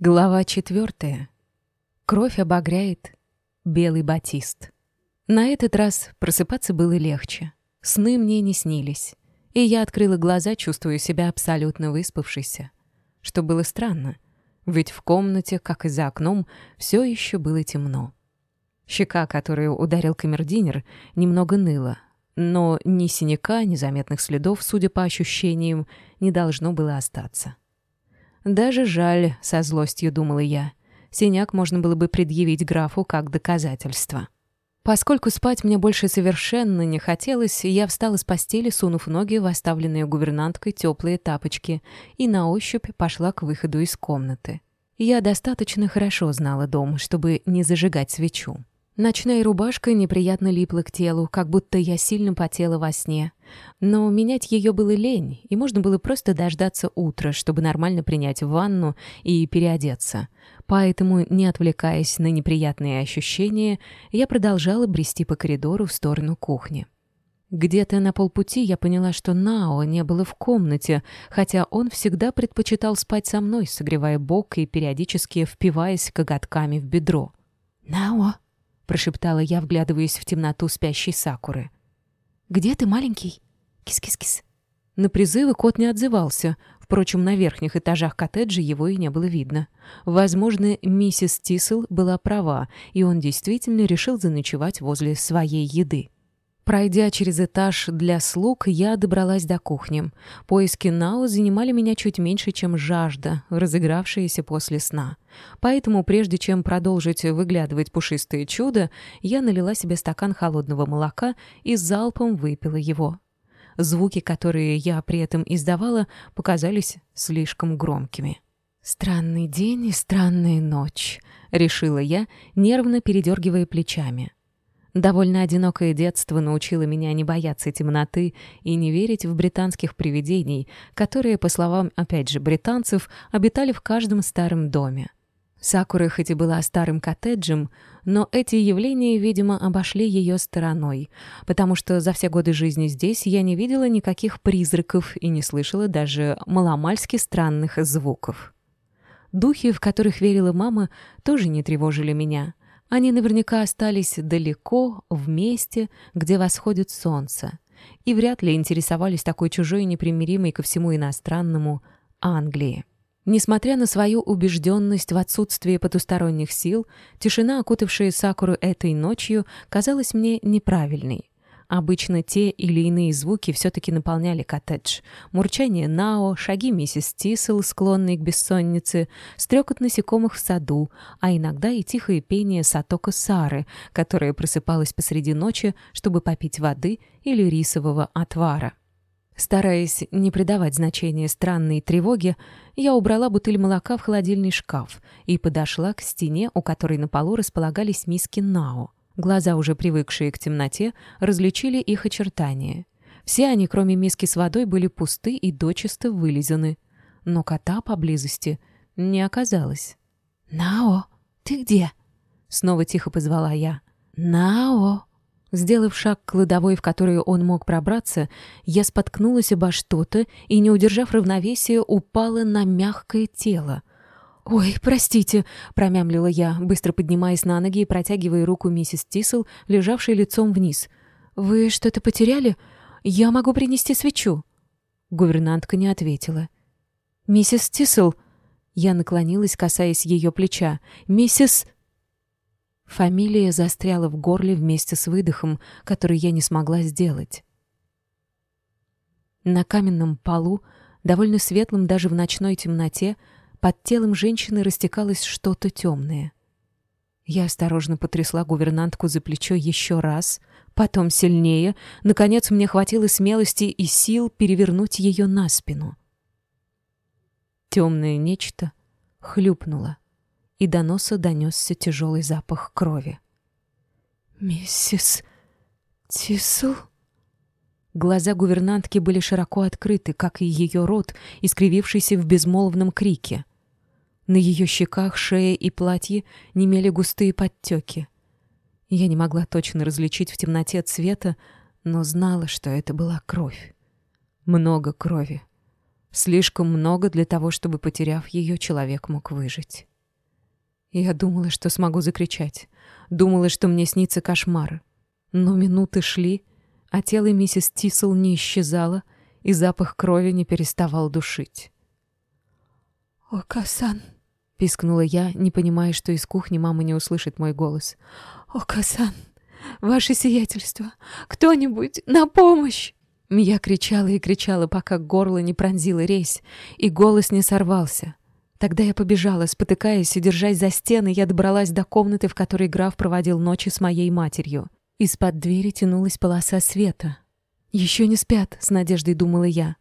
Глава четвертая. Кровь обогряет белый батист. На этот раз просыпаться было легче. Сны мне не снились. И я открыла глаза, чувствуя себя абсолютно выспавшейся. Что было странно, ведь в комнате, как и за окном, все еще было темно. Щека, которую ударил камердинер, немного ныла, но ни синяка, ни заметных следов, судя по ощущениям, не должно было остаться. Даже жаль, со злостью думала я. Синяк можно было бы предъявить графу как доказательство. Поскольку спать мне больше совершенно не хотелось, я встала с постели, сунув ноги в оставленные гувернанткой теплые тапочки, и на ощупь пошла к выходу из комнаты. Я достаточно хорошо знала дом, чтобы не зажигать свечу. Ночная рубашка неприятно липла к телу, как будто я сильно потела во сне. Но менять ее было лень, и можно было просто дождаться утра, чтобы нормально принять ванну и переодеться. Поэтому, не отвлекаясь на неприятные ощущения, я продолжала брести по коридору в сторону кухни. Где-то на полпути я поняла, что Нао не было в комнате, хотя он всегда предпочитал спать со мной, согревая бок и периодически впиваясь коготками в бедро. «Нао!» Прошептала я, вглядываясь в темноту спящей Сакуры. «Где ты, маленький?» «Кис-кис-кис». На призывы кот не отзывался. Впрочем, на верхних этажах коттеджа его и не было видно. Возможно, миссис Тисел была права, и он действительно решил заночевать возле своей еды. Пройдя через этаж для слуг, я добралась до кухни. Поиски Нао занимали меня чуть меньше, чем жажда, разыгравшаяся после сна. Поэтому, прежде чем продолжить выглядывать пушистое чудо, я налила себе стакан холодного молока и залпом выпила его. Звуки, которые я при этом издавала, показались слишком громкими. «Странный день и странная ночь», — решила я, нервно передергивая плечами. Довольно одинокое детство научило меня не бояться темноты и не верить в британских привидений, которые, по словам, опять же, британцев, обитали в каждом старом доме. Сакура хоть и была старым коттеджем, но эти явления, видимо, обошли ее стороной, потому что за все годы жизни здесь я не видела никаких призраков и не слышала даже маломальски странных звуков. Духи, в которых верила мама, тоже не тревожили меня — они наверняка остались далеко, в месте, где восходит солнце, и вряд ли интересовались такой чужой непримиримой ко всему иностранному Англии. Несмотря на свою убежденность в отсутствии потусторонних сил, тишина, окутавшая Сакуру этой ночью, казалась мне неправильной. Обычно те или иные звуки все-таки наполняли коттедж. Мурчание Нао, шаги миссис Тисел, склонные к бессоннице, стрекот насекомых в саду, а иногда и тихое пение Сатока Сары, которая просыпалась посреди ночи, чтобы попить воды или рисового отвара. Стараясь не придавать значения странной тревоге, я убрала бутыль молока в холодильный шкаф и подошла к стене, у которой на полу располагались миски Нао. Глаза, уже привыкшие к темноте, различили их очертания. Все они, кроме миски с водой, были пусты и дочисто вылизаны. Но кота поблизости не оказалось. «Нао, ты где?» Снова тихо позвала я. «Нао!» Сделав шаг к кладовой, в которую он мог пробраться, я споткнулась обо что-то и, не удержав равновесия, упала на мягкое тело. «Ой, простите», — промямлила я, быстро поднимаясь на ноги и протягивая руку миссис Тисел, лежавшей лицом вниз. «Вы что-то потеряли? Я могу принести свечу». Гувернантка не ответила. «Миссис Тисел...» Я наклонилась, касаясь ее плеча. «Миссис...» Фамилия застряла в горле вместе с выдохом, который я не смогла сделать. На каменном полу, довольно светлом даже в ночной темноте, под телом женщины растекалось что-то темное. Я осторожно потрясла гувернантку за плечо еще раз, потом сильнее. Наконец мне хватило смелости и сил перевернуть ее на спину. Темное нечто хлюпнуло, и до носа донесся тяжелый запах крови. «Миссис Тисл?» Глаза гувернантки были широко открыты, как и ее рот, искривившийся в безмолвном крике. На ее щеках, шее и платье немели густые подтеки. Я не могла точно различить в темноте цвета, но знала, что это была кровь. Много крови. Слишком много для того, чтобы, потеряв ее, человек мог выжить. Я думала, что смогу закричать. Думала, что мне снится кошмар. Но минуты шли, а тело миссис Тисел не исчезало, и запах крови не переставал душить. «О, Касан!» — пискнула я, не понимая, что из кухни мама не услышит мой голос. «О, Касан! Ваше сиятельство! Кто-нибудь на помощь!» Я кричала и кричала, пока горло не пронзило резь, и голос не сорвался. Тогда я побежала, спотыкаясь и держась за стены, я добралась до комнаты, в которой граф проводил ночи с моей матерью. Из-под двери тянулась полоса света. «Еще не спят», — с надеждой думала я.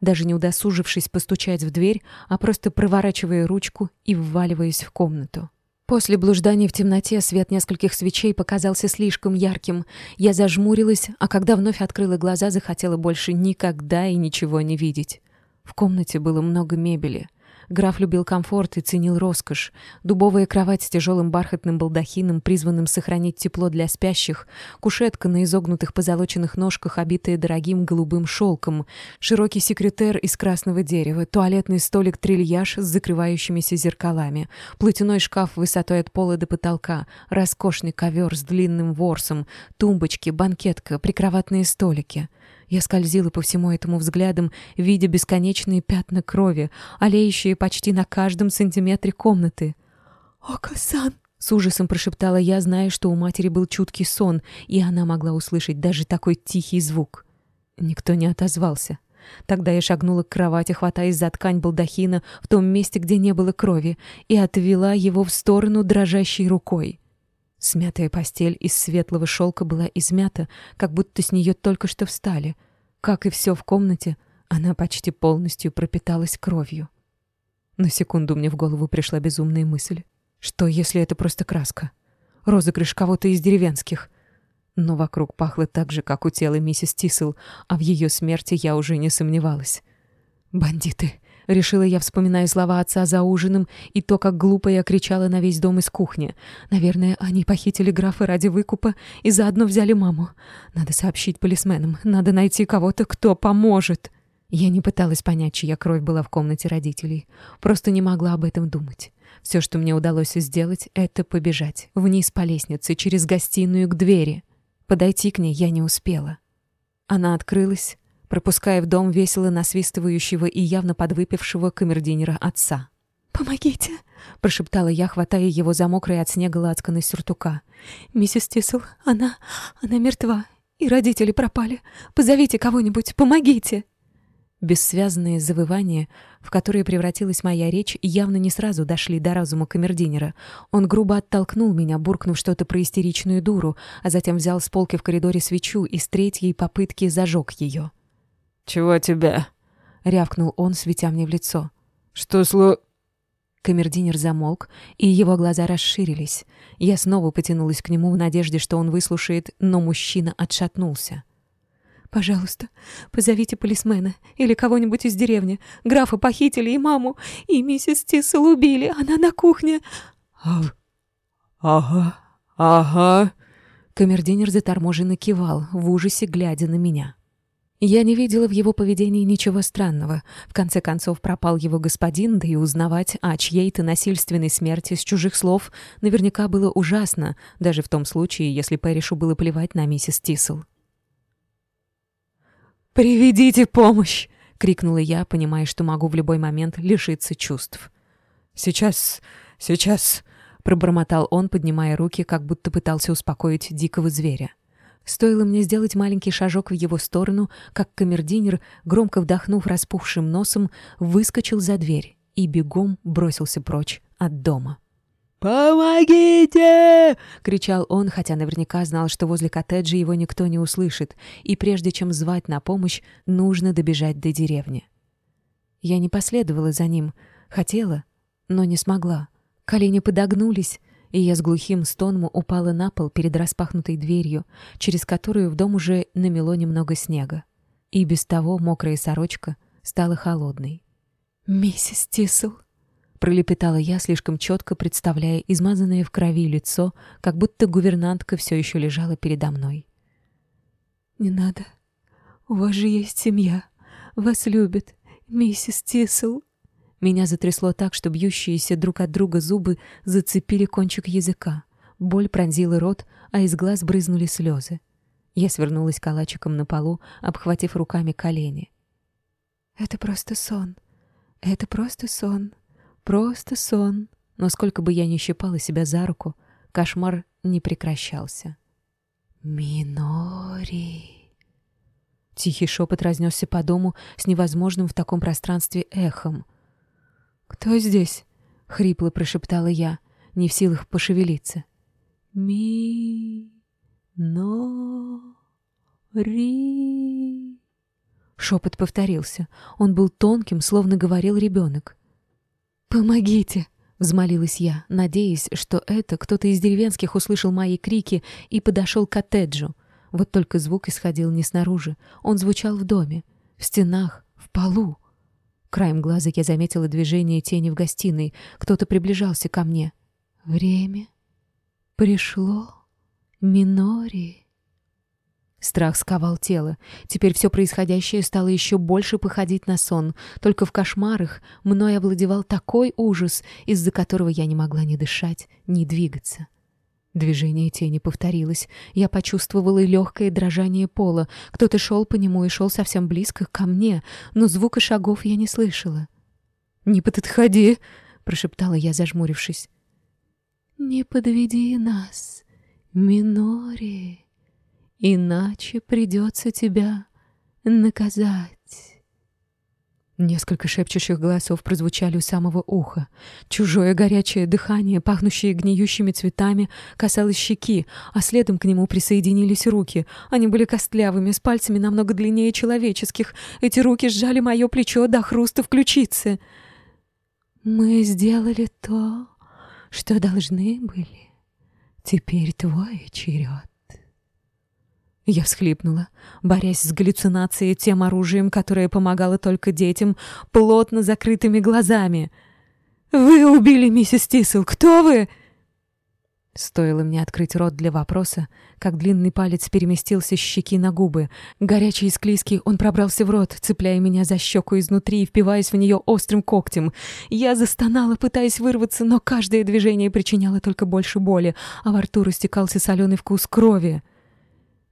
Даже не удосужившись постучать в дверь, а просто проворачивая ручку и вваливаясь в комнату. После блужданий в темноте свет нескольких свечей показался слишком ярким. Я зажмурилась, а когда вновь открыла глаза, захотела больше никогда и ничего не видеть. В комнате было много мебели. Граф любил комфорт и ценил роскошь. Дубовая кровать с тяжелым бархатным балдахином, призванным сохранить тепло для спящих, кушетка на изогнутых позолоченных ножках, обитая дорогим голубым шелком, широкий секретер из красного дерева, туалетный столик-трильяж с закрывающимися зеркалами, платяной шкаф высотой от пола до потолка, роскошный ковер с длинным ворсом, тумбочки, банкетка, прикроватные столики — я скользила по всему этому взглядом, видя бесконечные пятна крови, олеющие почти на каждом сантиметре комнаты. «Ока-сан!» — с ужасом прошептала я, зная, что у матери был чуткий сон, и она могла услышать даже такой тихий звук. Никто не отозвался. Тогда я шагнула к кровати, хватаясь за ткань балдахина в том месте, где не было крови, и отвела его в сторону дрожащей рукой. Смятая постель из светлого шелка была измята, как будто с нее только что встали. Как и все в комнате, она почти полностью пропиталась кровью. На секунду мне в голову пришла безумная мысль. Что, если это просто краска? Розыгрыш кого-то из деревенских? Но вокруг пахло так же, как у тела миссис Тисел, а в ее смерти я уже не сомневалась. «Бандиты!» Решила я, вспоминая слова отца за ужином и то, как глупо я кричала на весь дом из кухни. Наверное, они похитили графа ради выкупа и заодно взяли маму. Надо сообщить полисменам. Надо найти кого-то, кто поможет. Я не пыталась понять, чья кровь была в комнате родителей. Просто не могла об этом думать. Все, что мне удалось сделать, это побежать. Вниз по лестнице, через гостиную к двери. Подойти к ней я не успела. Она открылась, пропуская в дом весело насвистывающего и явно подвыпившего камердинера отца. «Помогите!» — прошептала я, хватая его за мокрый от снега лацканы сюртука. «Миссис Тисел, она... она мертва, и родители пропали. Позовите кого-нибудь, помогите!» Бессвязные завывания, в которые превратилась моя речь, явно не сразу дошли до разума камердинера. Он грубо оттолкнул меня, буркнув что-то про истеричную дуру, а затем взял с полки в коридоре свечу и с третьей попытки зажег ее. «Чего тебя?» — рявкнул он, светя мне в лицо. «Что сло...» Камердинер замолк, и его глаза расширились. Я снова потянулась к нему в надежде, что он выслушает, но мужчина отшатнулся. «Пожалуйста, позовите полисмена или кого-нибудь из деревни. Графа похитили и маму, и миссис Тиссел убили. Она на кухне». А... «Ага, ага». Камердинер заторможенно кивал, в ужасе глядя на меня. Я не видела в его поведении ничего странного. В конце концов, пропал его господин, да и узнавать о чьей-то насильственной смерти с чужих слов наверняка было ужасно, даже в том случае, если Пэришу было плевать на миссис Тисел. «Приведите помощь!» — крикнула я, понимая, что могу в любой момент лишиться чувств. «Сейчас, сейчас!» — пробормотал он, поднимая руки, как будто пытался успокоить дикого зверя. Стоило мне сделать маленький шажок в его сторону, как камердинер, громко вдохнув распухшим носом, выскочил за дверь и бегом бросился прочь от дома. «Помогите!» — кричал он, хотя наверняка знал, что возле коттеджа его никто не услышит, и прежде чем звать на помощь, нужно добежать до деревни. Я не последовала за ним, хотела, но не смогла. Колени подогнулись, и я с глухим стоном упала на пол перед распахнутой дверью, через которую в дом уже намело немного снега. И без того мокрая сорочка стала холодной. «Миссис Тисел!» — пролепетала я, слишком четко представляя измазанное в крови лицо, как будто гувернантка все еще лежала передо мной. «Не надо. У вас же есть семья. Вас любят. миссис Тисел». Меня затрясло так, что бьющиеся друг от друга зубы зацепили кончик языка. Боль пронзила рот, а из глаз брызнули слезы. Я свернулась калачиком на полу, обхватив руками колени. «Это просто сон. Это просто сон. Просто сон». Но сколько бы я ни щипала себя за руку, кошмар не прекращался. «Минори!» Тихий шепот разнесся по дому с невозможным в таком пространстве эхом. «Кто здесь?» — хрипло прошептала я, не в силах пошевелиться. «Ми... но... ри...» Шепот повторился. Он был тонким, словно говорил ребенок. «Помогите!» — взмолилась я, надеясь, что это кто-то из деревенских услышал мои крики и подошел к коттеджу. Вот только звук исходил не снаружи. Он звучал в доме, в стенах, в полу. Краем глаза я заметила движение тени в гостиной. Кто-то приближался ко мне. «Время пришло, Минори». Страх сковал тело. Теперь все происходящее стало еще больше походить на сон. Только в кошмарах мной овладевал такой ужас, из-за которого я не могла ни дышать, ни двигаться. Движение тени повторилось. Я почувствовала легкое дрожание пола. Кто-то шел по нему и шел совсем близко ко мне, но звука шагов я не слышала. «Не подходи!» — прошептала я, зажмурившись. «Не подведи нас, Минори!» иначе придется тебя наказать. Несколько шепчущих голосов прозвучали у самого уха. Чужое горячее дыхание, пахнущее гниющими цветами, касалось щеки, а следом к нему присоединились руки. Они были костлявыми, с пальцами намного длиннее человеческих. Эти руки сжали мое плечо до хруста в ключице. «Мы сделали то, что должны были. Теперь твой черед». Я всхлипнула, борясь с галлюцинацией тем оружием, которое помогало только детям, плотно закрытыми глазами. «Вы убили миссис Тисел! Кто вы?» Стоило мне открыть рот для вопроса, как длинный палец переместился с щеки на губы. Горячий и склизкий, он пробрался в рот, цепляя меня за щеку изнутри и впиваясь в нее острым когтем. Я застонала, пытаясь вырваться, но каждое движение причиняло только больше боли, а во рту растекался соленый вкус крови.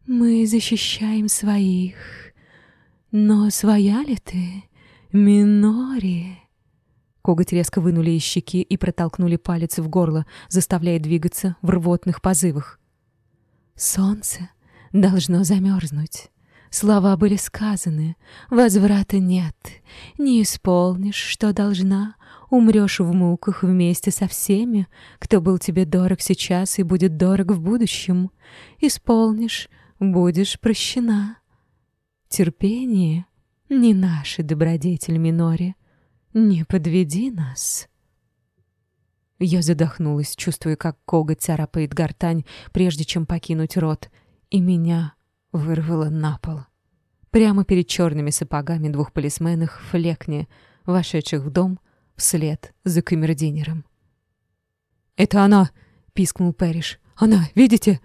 Мы защищаем своих. Но своя ли ты, Минори? Коготь резко вынули из щеки и протолкнули палец в горло, заставляя двигаться в рвотных позывах. Солнце должно замерзнуть. Слова были сказаны, возврата нет. Не исполнишь, что должна, умрешь в муках вместе со всеми, кто был тебе дорог сейчас и будет дорог в будущем. Исполнишь, будешь прощена. Терпение — не наша добродетель, Минори. Не подведи нас. Я задохнулась, чувствуя, как коготь царапает гортань, прежде чем покинуть рот, и меня вырвало на пол. Прямо перед черными сапогами двух полисменов в флекне, вошедших в дом вслед за камердинером. «Это она!» — пискнул Пэриш. «Она, видите?»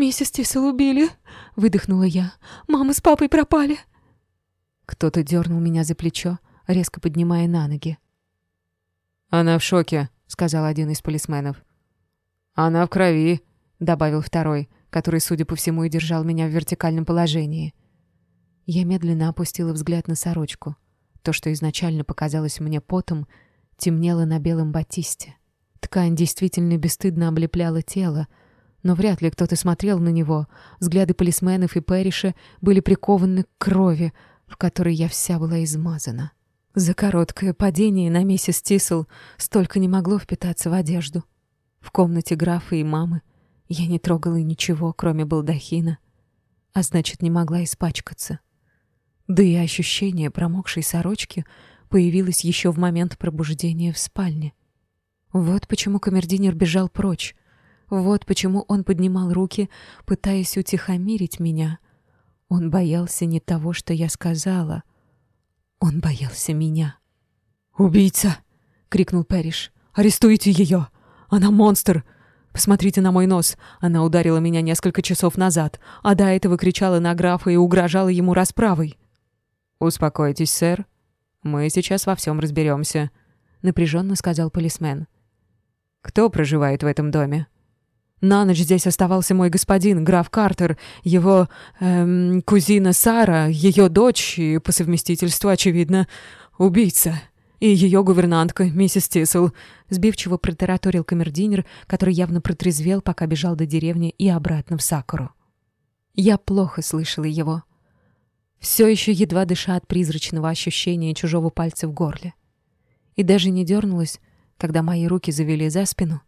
«Миссис Тисел убили», — выдохнула я. «Мама с папой пропали». Кто-то дернул меня за плечо, резко поднимая на ноги. «Она в шоке», — сказал один из полисменов. «Она в крови», — добавил второй, который, судя по всему, и держал меня в вертикальном положении. Я медленно опустила взгляд на сорочку. То, что изначально показалось мне потом, темнело на белом батисте. Ткань действительно бесстыдно облепляла тело, но вряд ли кто-то смотрел на него. Взгляды полисменов и Перриша были прикованы к крови, в которой я вся была измазана. За короткое падение на миссис Тисел столько не могло впитаться в одежду. В комнате графа и мамы я не трогала ничего, кроме балдахина, а значит, не могла испачкаться. Да и ощущение промокшей сорочки появилось еще в момент пробуждения в спальне. Вот почему камердинер бежал прочь, вот почему он поднимал руки, пытаясь утихомирить меня. Он боялся не того, что я сказала. Он боялся меня. «Убийца!» — крикнул Пэриш. «Арестуйте ее! Она монстр! Посмотрите на мой нос! Она ударила меня несколько часов назад, а до этого кричала на графа и угрожала ему расправой!» «Успокойтесь, сэр», — Мы сейчас во всем разберемся, напряженно сказал полисмен. Кто проживает в этом доме? На ночь здесь оставался мой господин, граф Картер, его эм, кузина Сара, ее дочь и, по совместительству, очевидно, убийца. И ее гувернантка, миссис Тисел. Сбивчиво протараторил камердинер, который явно протрезвел, пока бежал до деревни и обратно в Сакуру. Я плохо слышала его. Все еще едва дыша от призрачного ощущения чужого пальца в горле. И даже не дернулась, когда мои руки завели за спину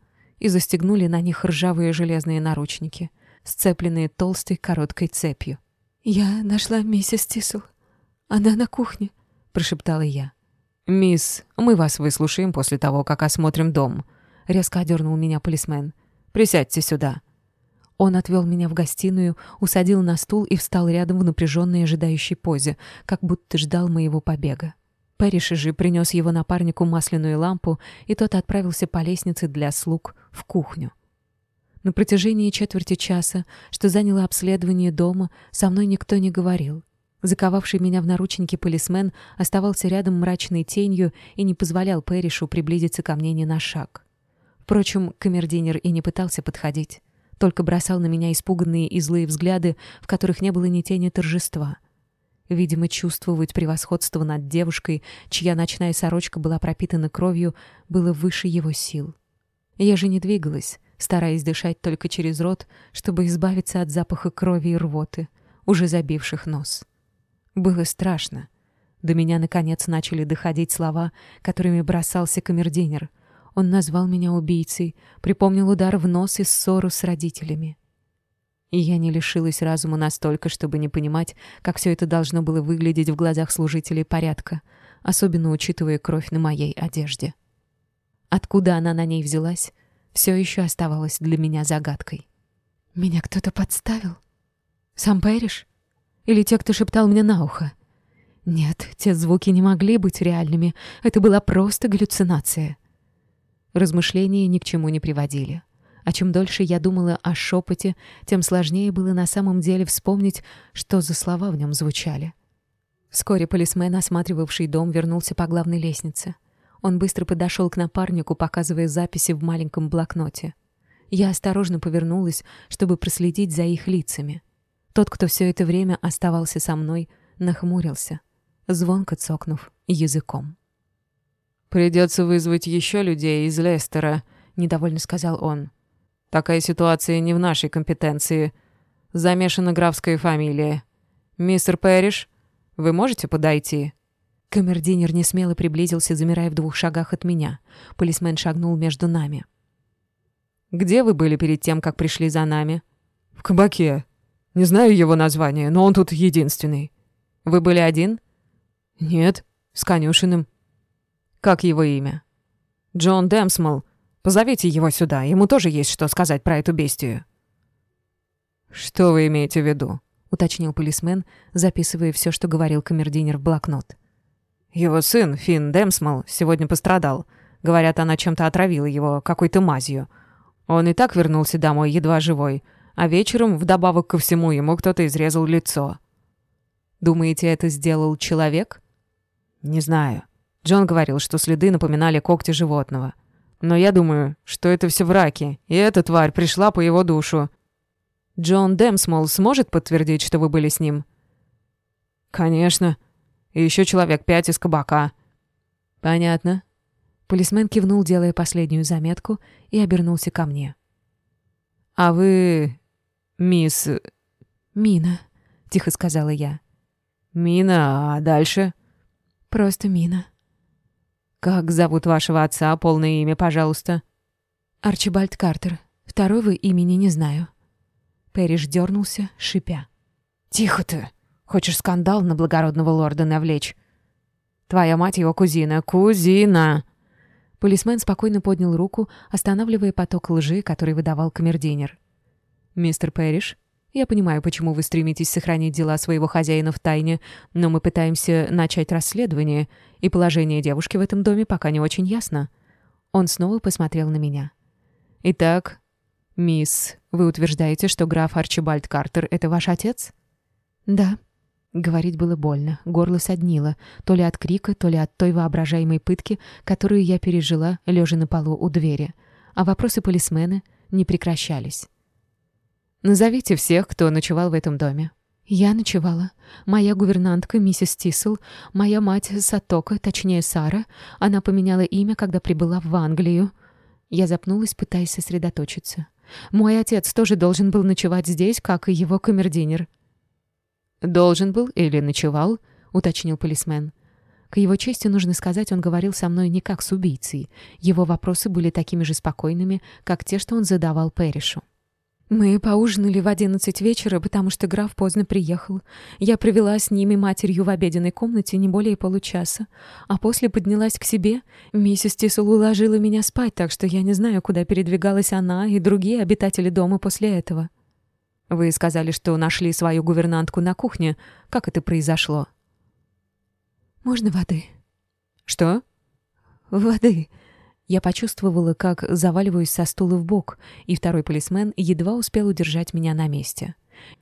и застегнули на них ржавые железные наручники, сцепленные толстой короткой цепью. «Я нашла миссис Тисел. Она на кухне», — прошептала я. «Мисс, мы вас выслушаем после того, как осмотрим дом», — резко одернул меня полисмен. «Присядьте сюда». Он отвел меня в гостиную, усадил на стул и встал рядом в напряженной ожидающей позе, как будто ждал моего побега. Пэриш же принес его напарнику масляную лампу, и тот отправился по лестнице для слуг в кухню. На протяжении четверти часа, что заняло обследование дома, со мной никто не говорил. Заковавший меня в наручники полисмен оставался рядом мрачной тенью и не позволял Пэришу приблизиться ко мне ни на шаг. Впрочем, камердинер и не пытался подходить, только бросал на меня испуганные и злые взгляды, в которых не было ни тени торжества — Видимо, чувствовать превосходство над девушкой, чья ночная сорочка была пропитана кровью, было выше его сил. Я же не двигалась, стараясь дышать только через рот, чтобы избавиться от запаха крови и рвоты, уже забивших нос. Было страшно. До меня, наконец, начали доходить слова, которыми бросался камердинер. Он назвал меня убийцей, припомнил удар в нос и ссору с родителями. И я не лишилась разума настолько, чтобы не понимать, как все это должно было выглядеть в глазах служителей порядка, особенно учитывая кровь на моей одежде. Откуда она на ней взялась, все еще оставалось для меня загадкой. «Меня кто-то подставил? Сам Пэриш? Или те, кто шептал мне на ухо?» Нет, те звуки не могли быть реальными. Это была просто галлюцинация. Размышления ни к чему не приводили. А чем дольше я думала о шепоте, тем сложнее было на самом деле вспомнить, что за слова в нем звучали. Вскоре полисмен, осматривавший дом, вернулся по главной лестнице. Он быстро подошел к напарнику, показывая записи в маленьком блокноте. Я осторожно повернулась, чтобы проследить за их лицами. Тот, кто все это время оставался со мной, нахмурился, звонко цокнув языком. «Придется вызвать еще людей из Лестера», — недовольно сказал он. Такая ситуация не в нашей компетенции. Замешана графская фамилия. Мистер Пэриш, вы можете подойти?» Камердинер несмело приблизился, замирая в двух шагах от меня. Полисмен шагнул между нами. «Где вы были перед тем, как пришли за нами?» «В кабаке. Не знаю его название, но он тут единственный». «Вы были один?» «Нет, с конюшиным». «Как его имя?» «Джон Дэмсмол. Позовите его сюда, ему тоже есть что сказать про эту бестию». «Что вы имеете в виду?» — уточнил полисмен, записывая все, что говорил камердинер в блокнот. «Его сын, Финн Демсмал, сегодня пострадал. Говорят, она чем-то отравила его, какой-то мазью. Он и так вернулся домой, едва живой, а вечером, вдобавок ко всему, ему кто-то изрезал лицо». «Думаете, это сделал человек?» «Не знаю. Джон говорил, что следы напоминали когти животного. Но я думаю, что это все враки, и эта тварь пришла по его душу. Джон Демсмол сможет подтвердить, что вы были с ним? Конечно. И еще человек пять из кабака. Понятно. Полисмен кивнул, делая последнюю заметку, и обернулся ко мне. А вы... мисс... Мина, тихо сказала я. Мина, а дальше? Просто Мина. «Как зовут вашего отца? Полное имя, пожалуйста». «Арчибальд Картер. Второго имени не знаю». Пэриш дернулся, шипя. «Тихо ты! Хочешь скандал на благородного лорда навлечь? Твоя мать его кузина. Кузина!» Полисмен спокойно поднял руку, останавливая поток лжи, который выдавал камердинер. «Мистер Пэриш, я понимаю, почему вы стремитесь сохранить дела своего хозяина в тайне, но мы пытаемся начать расследование, и положение девушки в этом доме пока не очень ясно». Он снова посмотрел на меня. «Итак, мисс, вы утверждаете, что граф Арчибальд Картер — это ваш отец?» «Да». Говорить было больно, горло соднило, то ли от крика, то ли от той воображаемой пытки, которую я пережила, лежа на полу у двери. А вопросы полисмена не прекращались. «Назовите всех, кто ночевал в этом доме». Я ночевала. Моя гувернантка, миссис Тисел, моя мать Сатока, точнее Сара. Она поменяла имя, когда прибыла в Англию. Я запнулась, пытаясь сосредоточиться. Мой отец тоже должен был ночевать здесь, как и его камердинер. «Должен был или ночевал?» — уточнил полисмен. К его чести нужно сказать, он говорил со мной не как с убийцей. Его вопросы были такими же спокойными, как те, что он задавал Перришу. Мы поужинали в одиннадцать вечера, потому что граф поздно приехал. Я провела с ними матерью в обеденной комнате не более получаса, а после поднялась к себе. Миссис Тисел уложила меня спать, так что я не знаю, куда передвигалась она и другие обитатели дома после этого. Вы сказали, что нашли свою гувернантку на кухне. Как это произошло? Можно воды? Что? Воды. Я почувствовала, как заваливаюсь со стула в бок, и второй полисмен едва успел удержать меня на месте.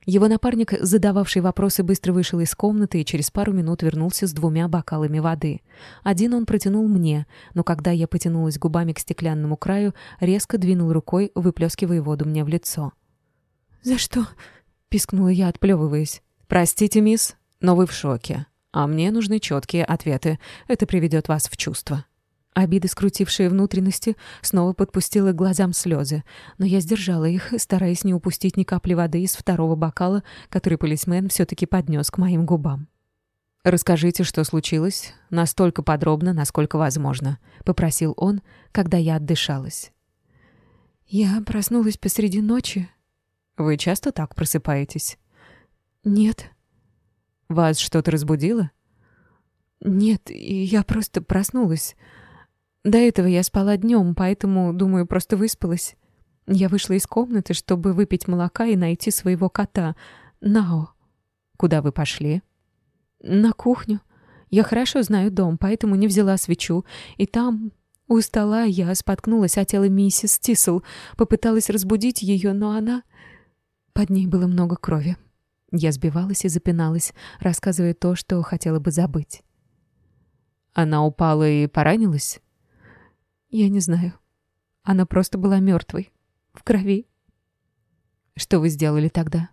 Его напарник, задававший вопросы, быстро вышел из комнаты и через пару минут вернулся с двумя бокалами воды. Один он протянул мне, но когда я потянулась губами к стеклянному краю, резко двинул рукой, выплескивая воду мне в лицо. «За что?» — пискнула я, отплевываясь. «Простите, мисс, но вы в шоке. А мне нужны четкие ответы. Это приведет вас в чувство». Обида, скрутившая внутренности, снова подпустила к глазам слезы, но я сдержала их, стараясь не упустить ни капли воды из второго бокала, который полисмен все-таки поднес к моим губам. «Расскажите, что случилось, настолько подробно, насколько возможно», — попросил он, когда я отдышалась. «Я проснулась посреди ночи вы часто так просыпаетесь? Нет. Вас что-то разбудило? Нет, я просто проснулась. До этого я спала днем, поэтому, думаю, просто выспалась. Я вышла из комнаты, чтобы выпить молока и найти своего кота, Нао. Куда вы пошли? На кухню. Я хорошо знаю дом, поэтому не взяла свечу, и там у стола я споткнулась о тело миссис Тисел, попыталась разбудить ее, но она под ней было много крови. Я сбивалась и запиналась, рассказывая то, что хотела бы забыть. Она упала и поранилась? Я не знаю. Она просто была мертвой. В крови. Что вы сделали тогда?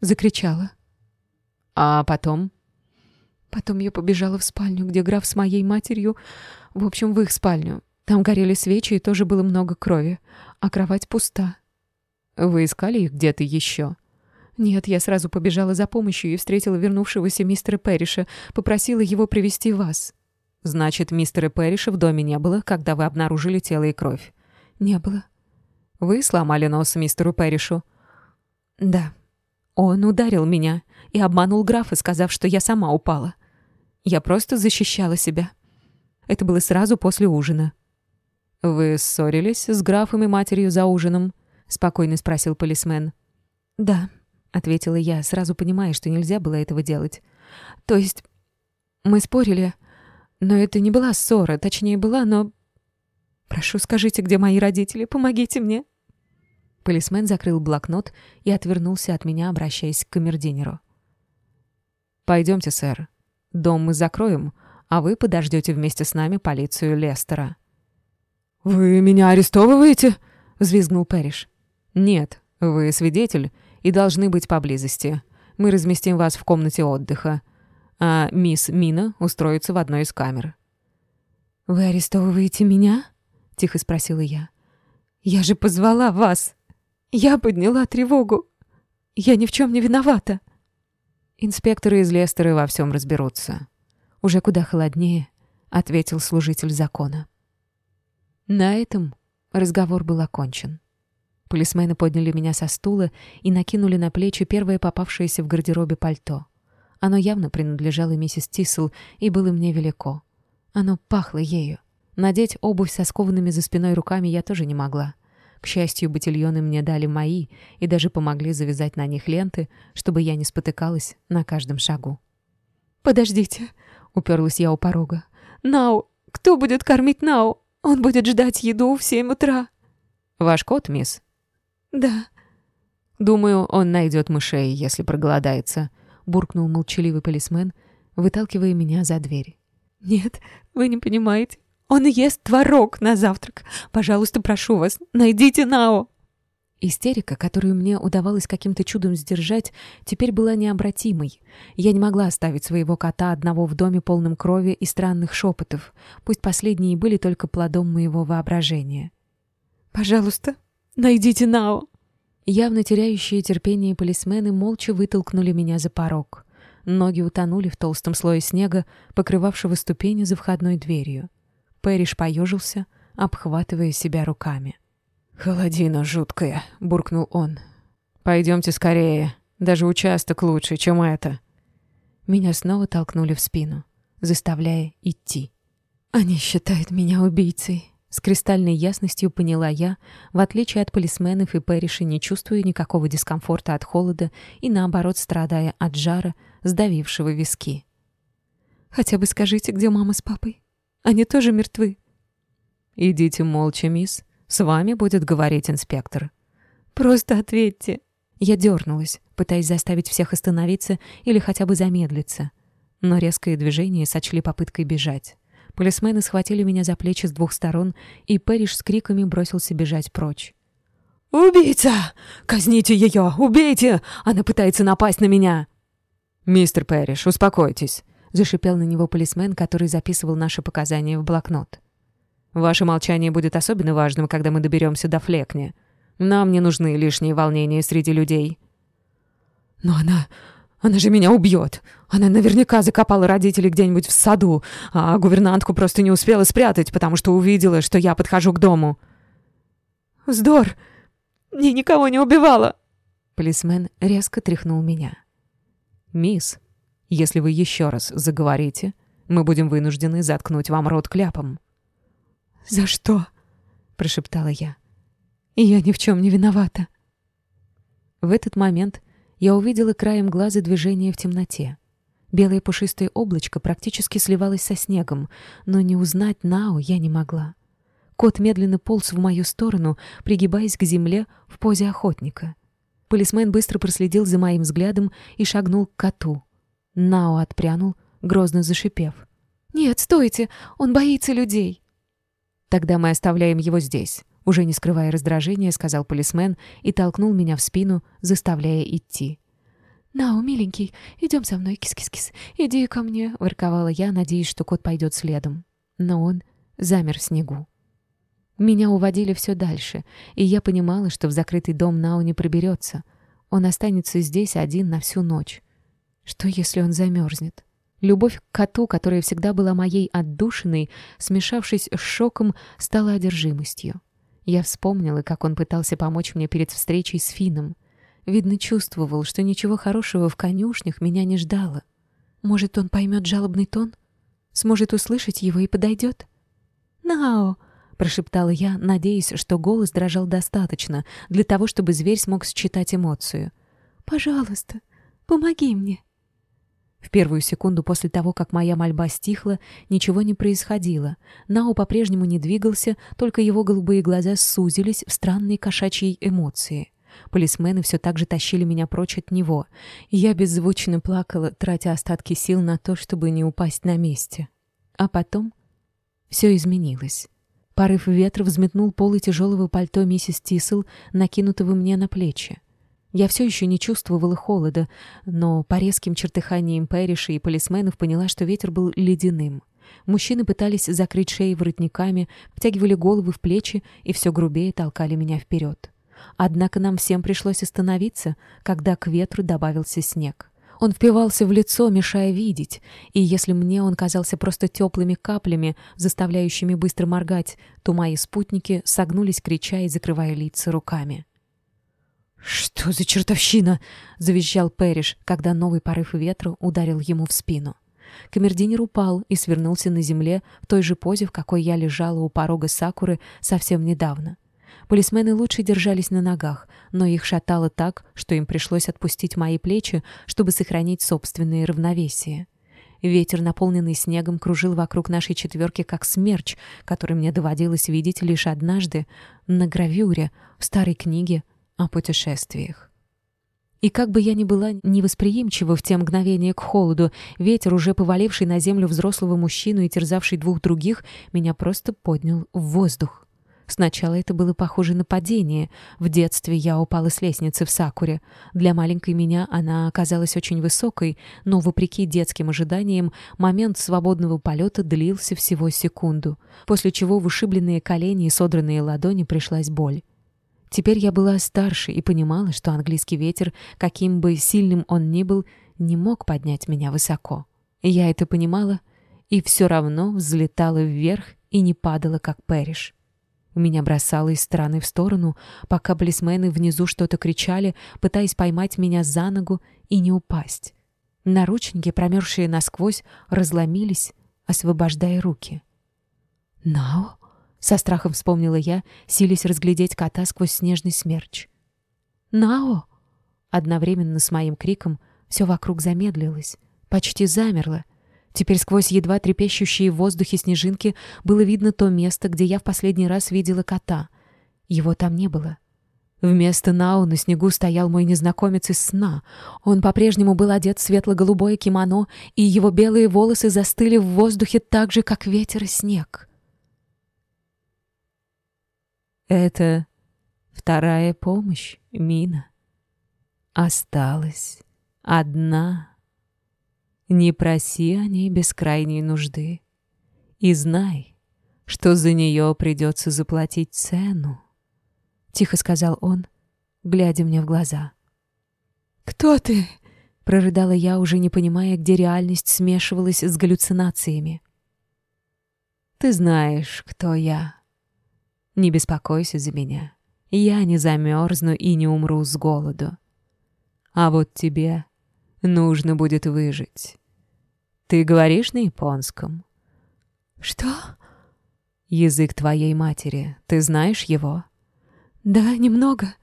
Закричала. А потом? Потом я побежала в спальню, где граф с моей матерью... В общем, в их спальню. Там горели свечи и тоже было много крови. А кровать пуста. Вы искали их где-то еще? Нет, я сразу побежала за помощью и встретила вернувшегося мистера Перриша, попросила его привести вас. Значит, мистера Перриша в доме не было, когда вы обнаружили тело и кровь? Не было. Вы сломали нос мистеру Перришу? Да. Он ударил меня и обманул графа, сказав, что я сама упала. Я просто защищала себя. Это было сразу после ужина. Вы ссорились с графом и матерью за ужином? — спокойно спросил полисмен. «Да», — ответила я, сразу понимая, что нельзя было этого делать. «То есть мы спорили, но это не была ссора, точнее была, но... Прошу, скажите, где мои родители, помогите мне». Полисмен закрыл блокнот и отвернулся от меня, обращаясь к камердинеру. «Пойдемте, сэр. Дом мы закроем, а вы подождете вместе с нами полицию Лестера». «Вы меня арестовываете?» — взвизгнул Пэриш. «Нет, вы свидетель и должны быть поблизости. Мы разместим вас в комнате отдыха, а мисс Мина устроится в одной из камер». «Вы арестовываете меня?» — тихо спросила я. «Я же позвала вас. Я подняла тревогу. Я ни в чем не виновата». «Инспекторы из Лестера во всем разберутся». «Уже куда холоднее», — ответил служитель закона. На этом разговор был окончен. Полисмены подняли меня со стула и накинули на плечи первое попавшееся в гардеробе пальто. Оно явно принадлежало миссис Тисел и было мне велико. Оно пахло ею. Надеть обувь со скованными за спиной руками я тоже не могла. К счастью, ботильоны мне дали мои и даже помогли завязать на них ленты, чтобы я не спотыкалась на каждом шагу. «Подождите», — уперлась я у порога. «Нау! Кто будет кормить Нау? Он будет ждать еду в семь утра». «Ваш кот, мисс?» «Да». «Думаю, он найдет мышей, если проголодается. — буркнул молчаливый полисмен, выталкивая меня за дверь. «Нет, вы не понимаете. Он ест творог на завтрак. Пожалуйста, прошу вас, найдите Нао!» Истерика, которую мне удавалось каким-то чудом сдержать, теперь была необратимой. Я не могла оставить своего кота одного в доме полном крови и странных шепотов, пусть последние были только плодом моего воображения. «Пожалуйста, найдите Нао!» Явно теряющие терпение полисмены молча вытолкнули меня за порог. Ноги утонули в толстом слое снега, покрывавшего ступени за входной дверью. Пэриш поежился, обхватывая себя руками. «Холодина жуткая», — буркнул он. «Пойдемте скорее. Даже участок лучше, чем это». Меня снова толкнули в спину, заставляя идти. «Они считают меня убийцей», — с кристальной ясностью поняла я, в отличие от полисменов и Пэриша, не чувствуя никакого дискомфорта от холода и, наоборот, страдая от жара, сдавившего виски. «Хотя бы скажите, где мама с папой? Они тоже мертвы». «Идите молча, мисс», с вами будет говорить инспектор. Просто ответьте. Я дернулась, пытаясь заставить всех остановиться или хотя бы замедлиться. Но резкое движение сочли попыткой бежать. Полисмены схватили меня за плечи с двух сторон, и Пэриш с криками бросился бежать прочь. «Убийца! Казните ее! Убейте! Она пытается напасть на меня!» «Мистер Пэриш, успокойтесь!» — зашипел на него полисмен, который записывал наши показания в блокнот. Ваше молчание будет особенно важным, когда мы доберемся до Флекни. Нам не нужны лишние волнения среди людей». «Но она... она же меня убьет. Она наверняка закопала родителей где-нибудь в саду, а гувернантку просто не успела спрятать, потому что увидела, что я подхожу к дому». «Вздор! Я никого не убивала!» Полисмен резко тряхнул меня. «Мисс, если вы еще раз заговорите, мы будем вынуждены заткнуть вам рот кляпом». «За что?» — прошептала я. «И я ни в чем не виновата». В этот момент я увидела краем глаза движение в темноте. Белое пушистое облачко практически сливалось со снегом, но не узнать Нао я не могла. Кот медленно полз в мою сторону, пригибаясь к земле в позе охотника. Полисмен быстро проследил за моим взглядом и шагнул к коту. Нао отпрянул, грозно зашипев. «Нет, стойте! Он боится людей!» «Тогда мы оставляем его здесь», — уже не скрывая раздражения, сказал полисмен и толкнул меня в спину, заставляя идти. «Нау, миленький, идем со мной, кис-кис-кис, иди ко мне», — ворковала я, надеясь, что кот пойдет следом. Но он замер в снегу. Меня уводили все дальше, и я понимала, что в закрытый дом Нау не проберется. Он останется здесь один на всю ночь. Что, если он замерзнет? Любовь к коту, которая всегда была моей отдушиной, смешавшись с шоком, стала одержимостью. Я вспомнила, как он пытался помочь мне перед встречей с Фином. Видно, чувствовал, что ничего хорошего в конюшнях меня не ждало. Может, он поймет жалобный тон? Сможет услышать его и подойдет? «Нао!» — прошептала я, надеясь, что голос дрожал достаточно для того, чтобы зверь смог считать эмоцию. «Пожалуйста, помоги мне!» В первую секунду после того, как моя мольба стихла, ничего не происходило. Нао по-прежнему не двигался, только его голубые глаза сузились в странные кошачьи эмоции. Полисмены все так же тащили меня прочь от него. Я беззвучно плакала, тратя остатки сил на то, чтобы не упасть на месте. А потом все изменилось. Порыв ветра взметнул полы тяжелого пальто миссис Тисел, накинутого мне на плечи. Я все еще не чувствовала холода, но по резким чертыханиям Пэриша и полисменов поняла, что ветер был ледяным. Мужчины пытались закрыть шеи воротниками, втягивали головы в плечи и все грубее толкали меня вперед. Однако нам всем пришлось остановиться, когда к ветру добавился снег. Он впивался в лицо, мешая видеть, и если мне он казался просто теплыми каплями, заставляющими быстро моргать, то мои спутники согнулись, крича и закрывая лица руками. «Что за чертовщина?» — завизжал Пэриш, когда новый порыв ветра ударил ему в спину. Камердинер упал и свернулся на земле в той же позе, в какой я лежала у порога Сакуры совсем недавно. Полисмены лучше держались на ногах, но их шатало так, что им пришлось отпустить мои плечи, чтобы сохранить собственное равновесие. Ветер, наполненный снегом, кружил вокруг нашей четверки, как смерч, который мне доводилось видеть лишь однажды на гравюре в старой книге о путешествиях. И как бы я ни была невосприимчива в те мгновения к холоду, ветер, уже поваливший на землю взрослого мужчину и терзавший двух других, меня просто поднял в воздух. Сначала это было похоже на падение. В детстве я упала с лестницы в Сакуре. Для маленькой меня она оказалась очень высокой, но, вопреки детским ожиданиям, момент свободного полета длился всего секунду, после чего в ушибленные колени и содранные ладони пришлась боль. Теперь я была старше и понимала, что английский ветер, каким бы сильным он ни был, не мог поднять меня высоко. Я это понимала и все равно взлетала вверх и не падала, как Пэриш. Меня бросало из стороны в сторону, пока полисмены внизу что-то кричали, пытаясь поймать меня за ногу и не упасть. Наручники, промерзшие насквозь, разломились, освобождая руки. «Нао?» — со страхом вспомнила я, силясь разглядеть кота сквозь снежный смерч. «Нао!» Одновременно с моим криком все вокруг замедлилось, почти замерло — Теперь сквозь едва трепещущие в воздухе снежинки было видно то место, где я в последний раз видела кота. Его там не было. Вместо Нау на снегу стоял мой незнакомец из сна. Он по-прежнему был одет в светло-голубое кимоно, и его белые волосы застыли в воздухе так же, как ветер и снег. «Это вторая помощь, Мина. Осталась одна». Не проси о ней без крайней нужды. И знай, что за нее придется заплатить цену. Тихо сказал он, глядя мне в глаза. «Кто ты?» — прорыдала я, уже не понимая, где реальность смешивалась с галлюцинациями. «Ты знаешь, кто я. Не беспокойся за меня. Я не замерзну и не умру с голоду. А вот тебе Нужно будет выжить. Ты говоришь на японском? Что? Язык твоей матери. Ты знаешь его? Да, немного.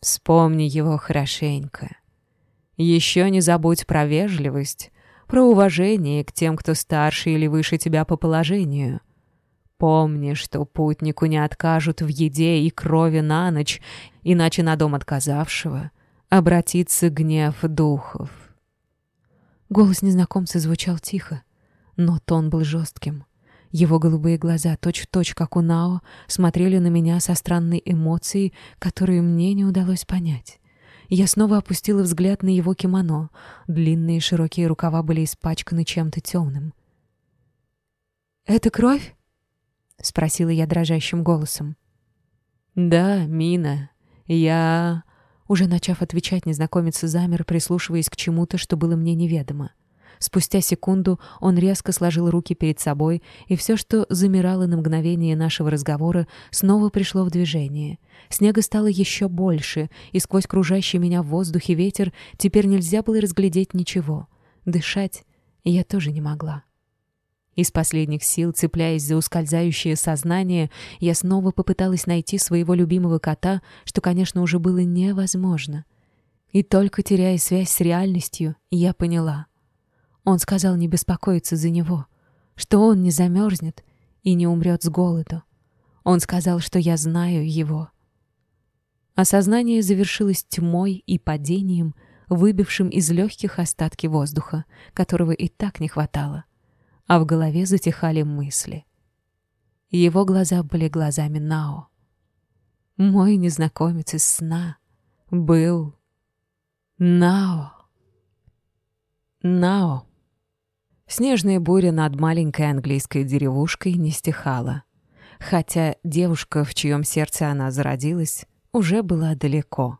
Вспомни его хорошенько. Еще не забудь про вежливость, про уважение к тем, кто старше или выше тебя по положению. Помни, что путнику не откажут в еде и крови на ночь, иначе на дом отказавшего обратится гнев духов. Голос незнакомца звучал тихо, но тон был жестким. Его голубые глаза, точь-в-точь, точь, как у Нао, смотрели на меня со странной эмоцией, которую мне не удалось понять. Я снова опустила взгляд на его кимоно. Длинные широкие рукава были испачканы чем-то темным. «Это кровь?» — спросила я дрожащим голосом. «Да, Мина, я...» Уже начав отвечать, незнакомец замер, прислушиваясь к чему-то, что было мне неведомо. Спустя секунду он резко сложил руки перед собой, и все, что замирало на мгновение нашего разговора, снова пришло в движение. Снега стало еще больше, и сквозь кружащий меня в воздухе ветер теперь нельзя было разглядеть ничего. Дышать я тоже не могла. Из последних сил, цепляясь за ускользающее сознание, я снова попыталась найти своего любимого кота, что, конечно, уже было невозможно. И только теряя связь с реальностью, я поняла. Он сказал не беспокоиться за него, что он не замерзнет и не умрет с голоду. Он сказал, что я знаю его. Осознание завершилось тьмой и падением, выбившим из легких остатки воздуха, которого и так не хватало а в голове затихали мысли. Его глаза были глазами Нао. Мой незнакомец из сна был Нао. Нао. Снежная буря над маленькой английской деревушкой не стихала, хотя девушка, в чьем сердце она зародилась, уже была далеко.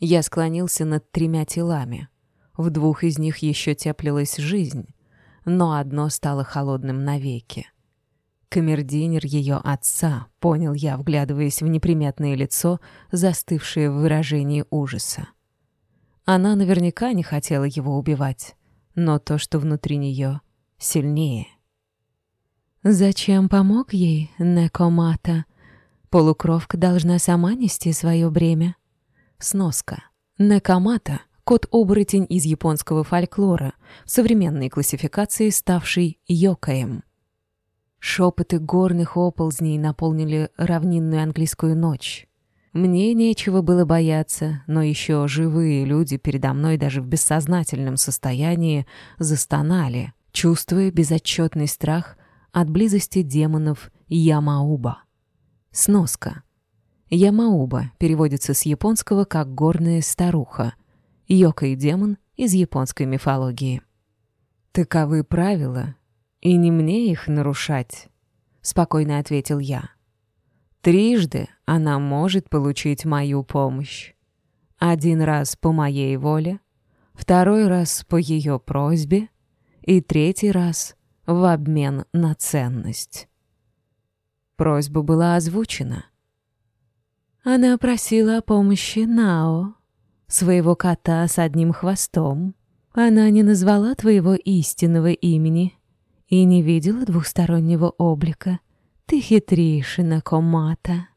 Я склонился над тремя телами. В двух из них еще теплилась жизнь, но одно стало холодным навеки. Камердинер ее отца, понял я, вглядываясь в неприметное лицо, застывшее в выражении ужаса. Она наверняка не хотела его убивать, но то, что внутри нее, сильнее. «Зачем помог ей, Некомата? Полукровка должна сама нести свое бремя». Сноска. Некомата — кот-оборотень из японского фольклора, в современной классификации ставший йокаем. Шепоты горных оползней наполнили равнинную английскую ночь. Мне нечего было бояться, но еще живые люди передо мной даже в бессознательном состоянии застонали, чувствуя безотчетный страх от близости демонов Ямауба. Сноска. Ямауба переводится с японского как «горная старуха», Йока и демон из японской мифологии. «Таковы правила, и не мне их нарушать», — спокойно ответил я. «Трижды она может получить мою помощь. Один раз по моей воле, второй раз по ее просьбе и третий раз в обмен на ценность». Просьба была озвучена. Она просила о помощи Нао, своего кота с одним хвостом. Она не назвала твоего истинного имени и не видела двухстороннего облика. Ты хитришина, Комата.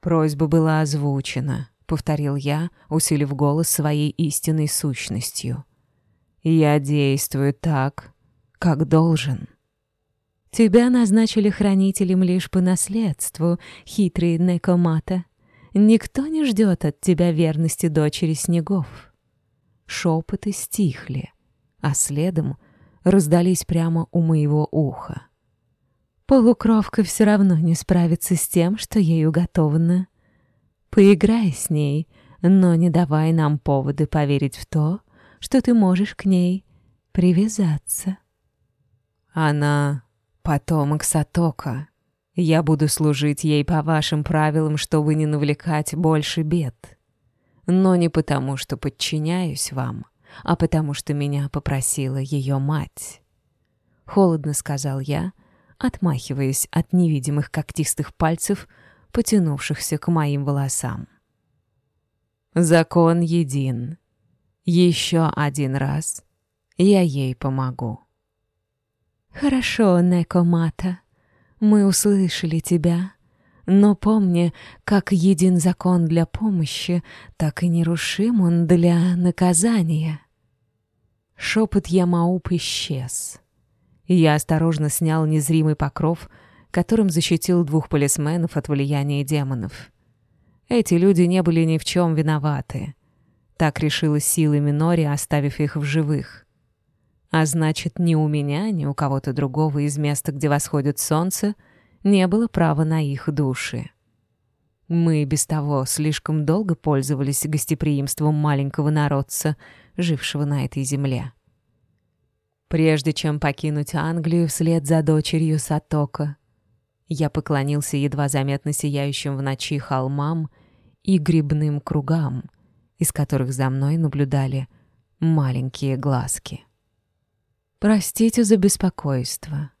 Просьба была озвучена, повторил я, усилив голос своей истинной сущностью. Я действую так, как должен. Тебя назначили хранителем лишь по наследству, хитрый Некомата. Никто не ждет от тебя верности дочери снегов шепоты стихли, а следом раздались прямо у моего уха. Полукровка все равно не справится с тем, что ей уготовано. Поиграй с ней, но не давай нам поводы поверить в то, что ты можешь к ней привязаться. Она потомок Сатока. Я буду служить ей по вашим правилам, чтобы не навлекать больше бед но не потому, что подчиняюсь вам, а потому что меня попросила ее мать. Холодно сказал я, отмахиваясь от невидимых когтистых пальцев, потянувшихся к моим волосам. Закон един. Еще один раз я ей помогу. Хорошо, Некомата, мы услышали тебя но помни, как един закон для помощи, так и нерушим он для наказания. Шепот Ямауп исчез. Я осторожно снял незримый покров, которым защитил двух полисменов от влияния демонов. Эти люди не были ни в чем виноваты. Так решила сила Минори, оставив их в живых. А значит, ни у меня, ни у кого-то другого из места, где восходит солнце — не было права на их души. Мы без того слишком долго пользовались гостеприимством маленького народца, жившего на этой земле. Прежде чем покинуть Англию вслед за дочерью Сатока, я поклонился едва заметно сияющим в ночи холмам и грибным кругам, из которых за мной наблюдали маленькие глазки. «Простите за беспокойство»,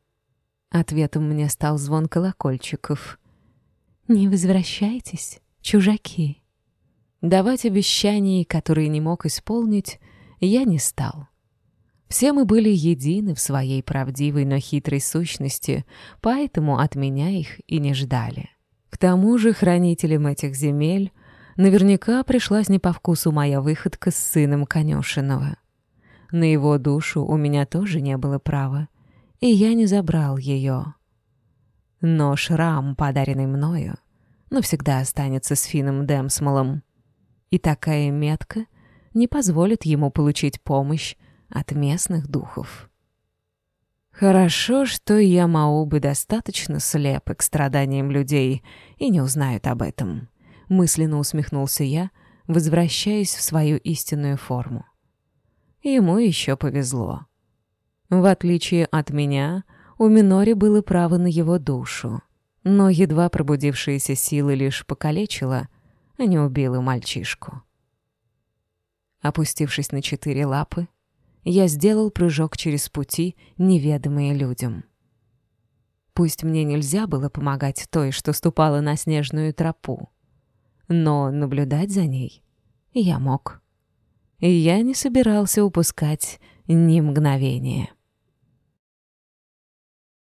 Ответом мне стал звон колокольчиков. «Не возвращайтесь, чужаки». Давать обещаний, которые не мог исполнить, я не стал. Все мы были едины в своей правдивой, но хитрой сущности, поэтому от меня их и не ждали. К тому же хранителям этих земель наверняка пришлась не по вкусу моя выходка с сыном Конюшиного. На его душу у меня тоже не было права, и я не забрал ее. Но шрам, подаренный мною, навсегда останется с Финном Демсмолом. И такая метка не позволит ему получить помощь от местных духов. Хорошо, что я Маубы достаточно слеп к страданиям людей и не узнают об этом. Мысленно усмехнулся я, возвращаясь в свою истинную форму. Ему еще повезло. В отличие от меня, у Минори было право на его душу. Но едва пробудившаяся сила лишь покалечила, а не убила мальчишку. Опустившись на четыре лапы, я сделал прыжок через пути, неведомые людям. Пусть мне нельзя было помогать той, что ступала на снежную тропу, но наблюдать за ней я мог. И я не собирался упускать ни мгновения.